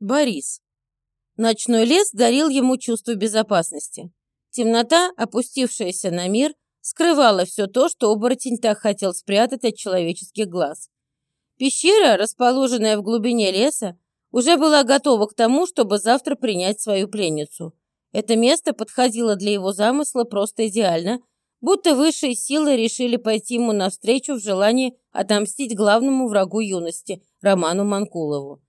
Борис. Ночной лес дарил ему чувство безопасности. Темнота, опустившаяся на мир, скрывала все то, что оборотень так хотел спрятать от человеческих глаз. Пещера, расположенная в глубине леса, уже была готова к тому, чтобы завтра принять свою пленницу. Это место подходило для его замысла просто идеально, будто высшие силы решили пойти ему навстречу в желании отомстить главному врагу юности, Роману Манкулову.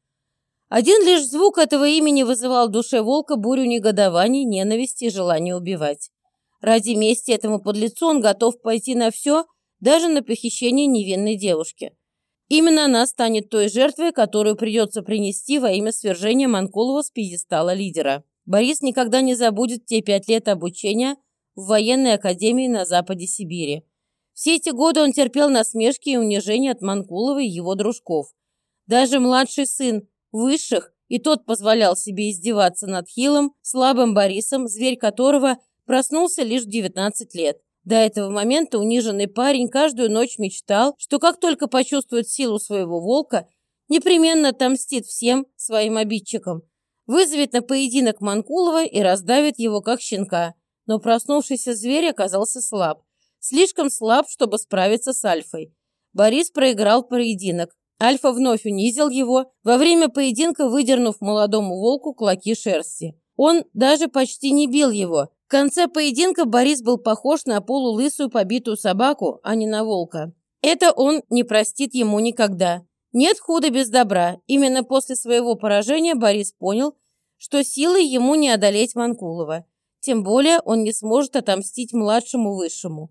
Один лишь звук этого имени вызывал в душе волка бурю негодований, ненависти и желания убивать. Ради мести этому подлецу он готов пойти на все, даже на похищение невинной девушки. Именно она станет той жертвой, которую придется принести во имя свержения Манкулова с пьедестала лидера. Борис никогда не забудет те пять лет обучения в военной академии на западе Сибири. Все эти годы он терпел насмешки и унижения от Манкулова и его дружков. Даже младший сын высших, и тот позволял себе издеваться над Хилом, слабым Борисом, зверь которого Проснулся лишь в 19 лет. До этого момента униженный парень каждую ночь мечтал, что как только почувствует силу своего волка, непременно отомстит всем своим обидчикам, вызовет на поединок Манкулова и раздавит его как щенка. Но проснувшийся зверь оказался слаб. Слишком слаб, чтобы справиться с Альфой. Борис проиграл поединок. Альфа вновь унизил его, во время поединка выдернув молодому волку клоки шерсти. Он даже почти не бил его, в конце поединка Борис был похож на полулысую побитую собаку, а не на волка. Это он не простит ему никогда. Нет худа без добра. Именно после своего поражения Борис понял, что силой ему не одолеть Манкулова. Тем более он не сможет отомстить младшему высшему.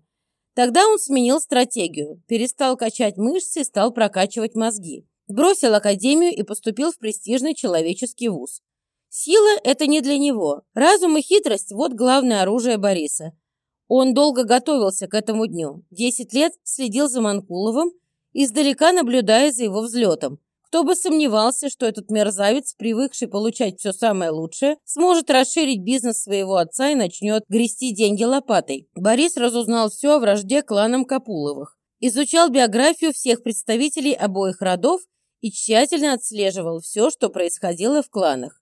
Тогда он сменил стратегию, перестал качать мышцы и стал прокачивать мозги. Бросил академию и поступил в престижный человеческий вуз. Сила – это не для него. Разум и хитрость – вот главное оружие Бориса. Он долго готовился к этому дню. Десять лет следил за Манкуловым, издалека наблюдая за его взлетом. Кто бы сомневался, что этот мерзавец, привыкший получать все самое лучшее, сможет расширить бизнес своего отца и начнет грести деньги лопатой. Борис разузнал все о вражде кланам Капуловых, изучал биографию всех представителей обоих родов и тщательно отслеживал все, что происходило в кланах.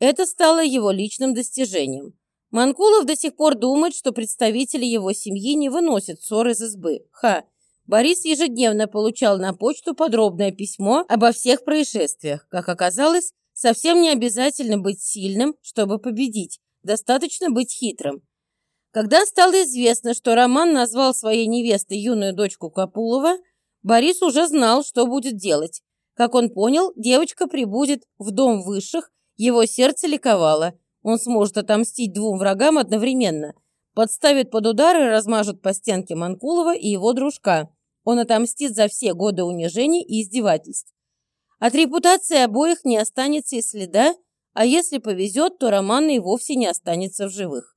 Это стало его личным достижением. Манкулов до сих пор думает, что представители его семьи не выносят ссор из избы. Ха! Борис ежедневно получал на почту подробное письмо обо всех происшествиях. Как оказалось, совсем не обязательно быть сильным, чтобы победить. Достаточно быть хитрым. Когда стало известно, что Роман назвал своей невестой юную дочку Капулова, Борис уже знал, что будет делать. Как он понял, девочка прибудет в дом высших его сердце ликовало. Он сможет отомстить двум врагам одновременно. Подставит под удар и размажет по стенке Манкулова и его дружка. Он отомстит за все годы унижений и издевательств. От репутации обоих не останется и следа, а если повезет, то Романа и вовсе не останется в живых.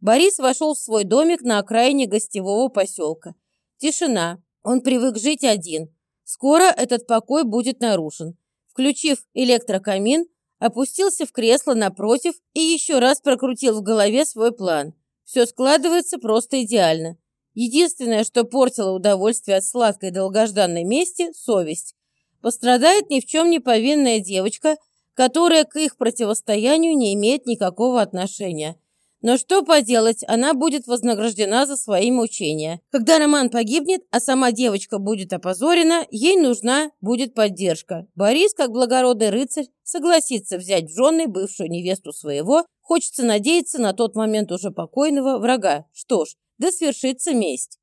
Борис вошел в свой домик на окраине гостевого поселка. Тишина. Он привык жить один. Скоро этот покой будет нарушен. Включив электрокамин, опустился в кресло напротив и еще раз прокрутил в голове свой план. Все складывается просто идеально. Единственное, что портило удовольствие от сладкой долгожданной мести – совесть. Пострадает ни в чем не повинная девочка, которая к их противостоянию не имеет никакого отношения – но что поделать, она будет вознаграждена за свои мучения. Когда Роман погибнет, а сама девочка будет опозорена, ей нужна будет поддержка. Борис, как благородный рыцарь, согласится взять в жены бывшую невесту своего, хочется надеяться на тот момент уже покойного врага. Что ж, да свершится месть.